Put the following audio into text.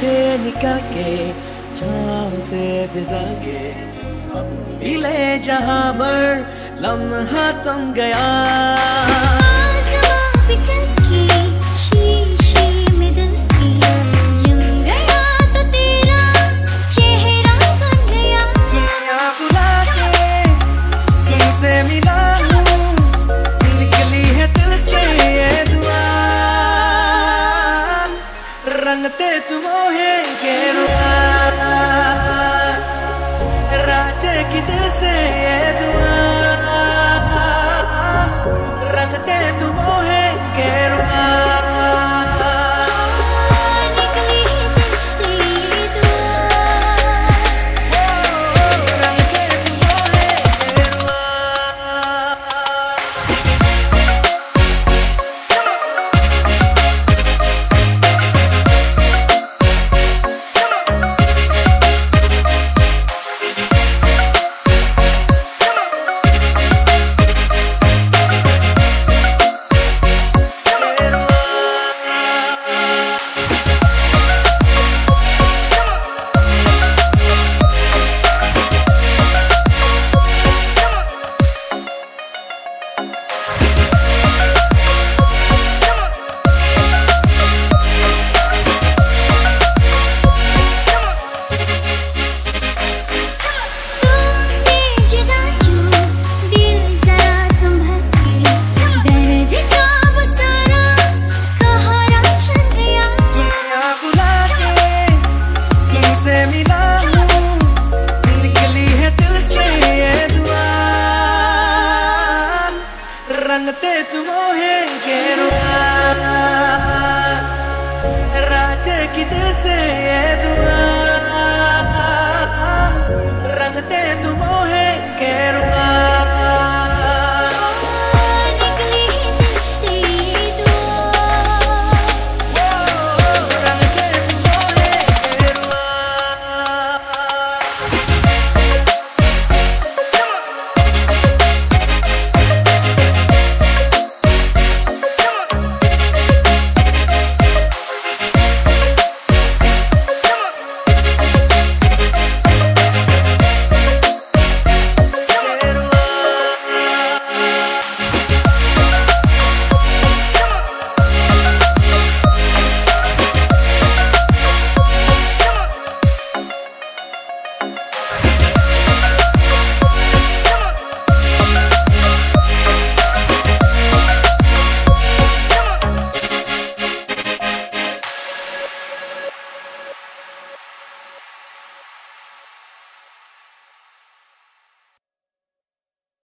से निकल के छाव से फिसल के। मिले जहाँ पर लम्हा तुम गया। राजे की से